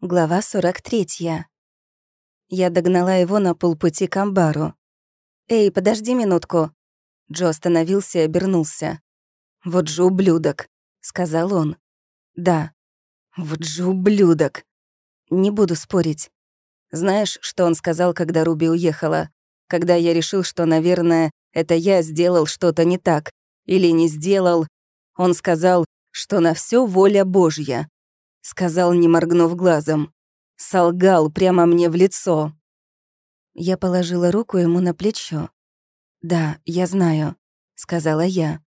Глава 43. Я догнала его на полпути к амбару. «Эй, подожди минутку». Джо остановился и обернулся. «Вот же ублюдок», — сказал он. «Да, вот же ублюдок. Не буду спорить. Знаешь, что он сказал, когда Руби уехала? Когда я решил, что, наверное, это я сделал что-то не так. Или не сделал. Он сказал, что на все воля Божья сказал, не моргнув глазом. Солгал прямо мне в лицо. Я положила руку ему на плечо. «Да, я знаю», — сказала я.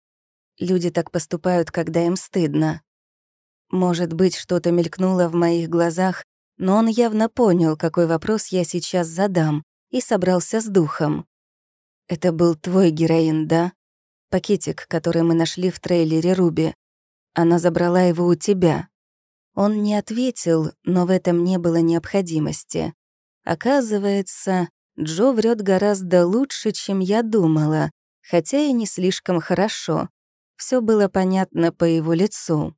«Люди так поступают, когда им стыдно». Может быть, что-то мелькнуло в моих глазах, но он явно понял, какой вопрос я сейчас задам, и собрался с духом. «Это был твой героин, да? Пакетик, который мы нашли в трейлере Руби. Она забрала его у тебя. Он не ответил, но в этом не было необходимости. Оказывается, Джо врет гораздо лучше, чем я думала, хотя и не слишком хорошо. Все было понятно по его лицу.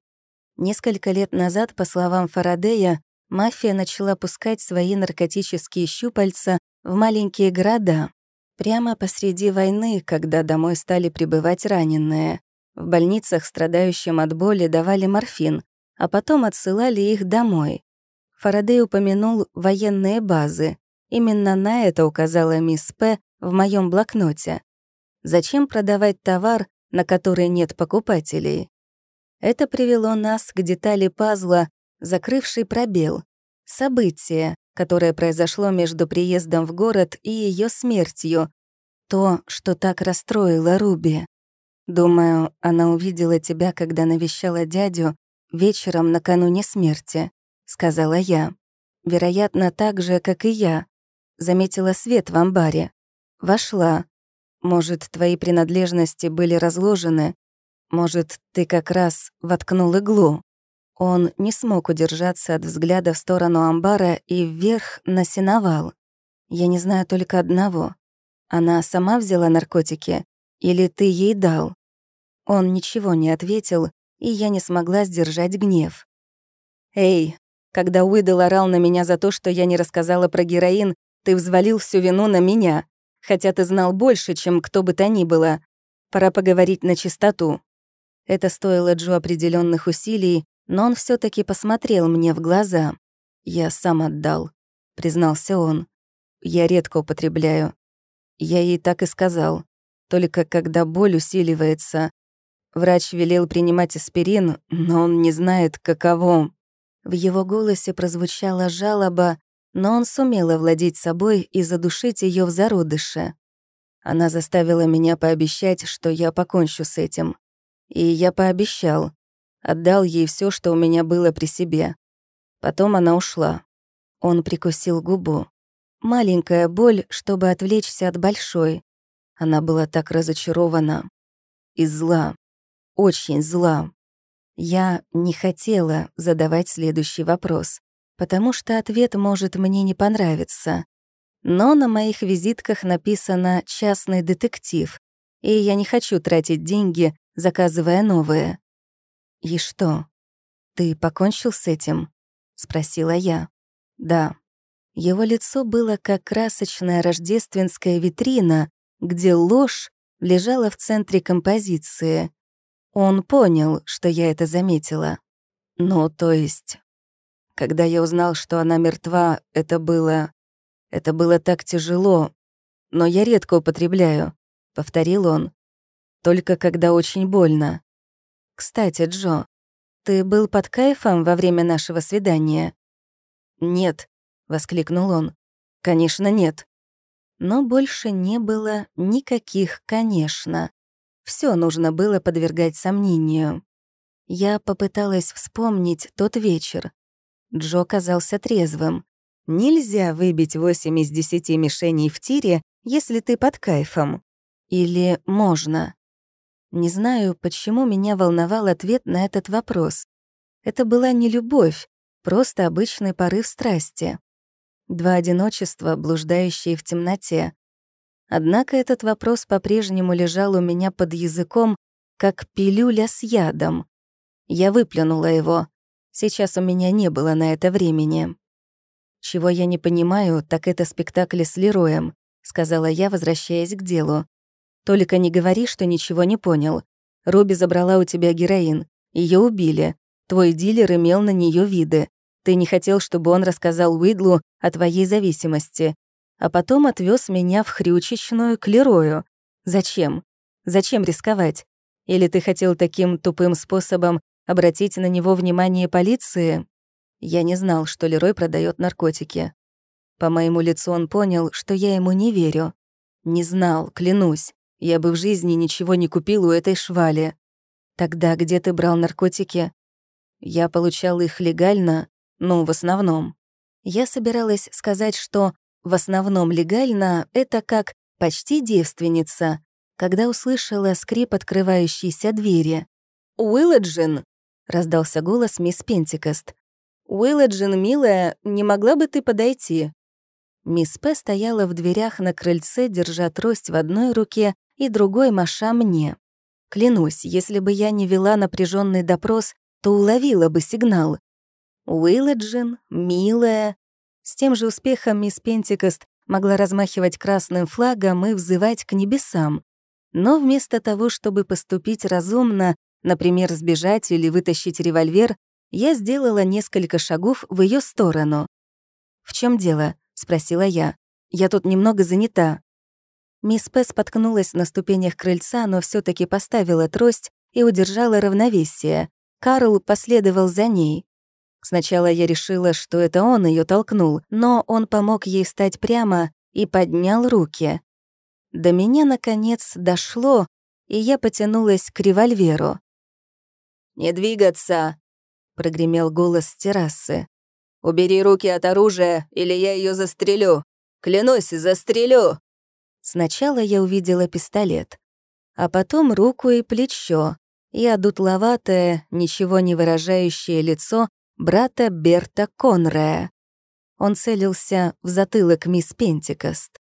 Несколько лет назад, по словам Фарадея, мафия начала пускать свои наркотические щупальца в маленькие города. Прямо посреди войны, когда домой стали прибывать раненые. В больницах страдающим от боли давали морфин, а потом отсылали их домой. Фарадей упомянул военные базы. Именно на это указала мисс П. в моем блокноте. Зачем продавать товар, на который нет покупателей? Это привело нас к детали пазла, закрывшей пробел. Событие, которое произошло между приездом в город и ее смертью. То, что так расстроило Руби. Думаю, она увидела тебя, когда навещала дядю, вечером накануне смерти», — сказала я. «Вероятно, так же, как и я. Заметила свет в амбаре. Вошла. Может, твои принадлежности были разложены? Может, ты как раз воткнул иглу?» Он не смог удержаться от взгляда в сторону амбара и вверх на сеновал. «Я не знаю только одного. Она сама взяла наркотики? Или ты ей дал?» Он ничего не ответил, и я не смогла сдержать гнев. «Эй, когда Уидл орал на меня за то, что я не рассказала про героин, ты взвалил всю вину на меня, хотя ты знал больше, чем кто бы то ни было. Пора поговорить на чистоту». Это стоило Джо определенных усилий, но он все таки посмотрел мне в глаза. «Я сам отдал», — признался он. «Я редко употребляю. Я ей так и сказал. Только когда боль усиливается, Врач велел принимать аспирин, но он не знает, каково. В его голосе прозвучала жалоба, но он сумел овладеть собой и задушить ее в зародыше. Она заставила меня пообещать, что я покончу с этим. И я пообещал. Отдал ей все, что у меня было при себе. Потом она ушла. Он прикусил губу. Маленькая боль, чтобы отвлечься от большой. Она была так разочарована и зла очень зла. Я не хотела задавать следующий вопрос, потому что ответ может мне не понравиться. Но на моих визитках написано «частный детектив», и я не хочу тратить деньги, заказывая новые. «И что, ты покончил с этим?» — спросила я. «Да». Его лицо было как красочная рождественская витрина, где ложь лежала в центре композиции, он понял, что я это заметила. Ну, то есть, когда я узнал, что она мертва, это было... Это было так тяжело. Но я редко употребляю, — повторил он. Только когда очень больно. Кстати, Джо, ты был под кайфом во время нашего свидания? Нет, — воскликнул он. Конечно, нет. Но больше не было никаких «конечно». Все нужно было подвергать сомнению. Я попыталась вспомнить тот вечер. Джо казался трезвым. Нельзя выбить 8 из 10 мишеней в тире, если ты под кайфом. Или можно? Не знаю, почему меня волновал ответ на этот вопрос. Это была не любовь, просто обычный порыв страсти. Два одиночества, блуждающие в темноте. Однако этот вопрос по-прежнему лежал у меня под языком, как пилюля с ядом. Я выплюнула его. Сейчас у меня не было на это времени. «Чего я не понимаю, так это спектакль с Лероем», — сказала я, возвращаясь к делу. «Только не говори, что ничего не понял. Руби забрала у тебя героин. Ее убили. Твой дилер имел на нее виды. Ты не хотел, чтобы он рассказал Уидлу о твоей зависимости. А потом отвез меня в хрючечную к Лерою. Зачем? Зачем рисковать? Или ты хотел таким тупым способом обратить на него внимание полиции? Я не знал, что Лерой продает наркотики. По моему лицу он понял, что я ему не верю. Не знал, клянусь. Я бы в жизни ничего не купил у этой швали. Тогда где ты брал наркотики? Я получал их легально, ну, в основном. Я собиралась сказать, что в основном легально это как почти девственница, когда услышала скрип открывающейся двери. «Уилладжин!» — раздался голос мисс Пентикост. «Уилладжин, милая, не могла бы ты подойти?» Мисс П. стояла в дверях на крыльце, держа трость в одной руке и другой маша мне. Клянусь, если бы я не вела напряженный допрос, то уловила бы сигнал. Уилладжин, милая. С тем же успехом мисс Пентикост могла размахивать красным флагом и взывать к небесам. Но вместо того, чтобы поступить разумно, например, сбежать или вытащить револьвер, я сделала несколько шагов в ее сторону. «В чем дело?» — спросила я. «Я тут немного занята». Мисс П. споткнулась на ступенях крыльца, но все таки поставила трость и удержала равновесие. Карл последовал за ней. Сначала я решила, что это он ее толкнул, но он помог ей встать прямо и поднял руки. До меня, наконец, дошло, и я потянулась к револьверу. «Не двигаться!» — прогремел голос с террасы. «Убери руки от оружия, или я ее застрелю! Клянусь, застрелю!» Сначала я увидела пистолет, а потом руку и плечо, и одутловатое, ничего не выражающее лицо брата Берта Конрея. Он целился в затылок мисс Пентикост.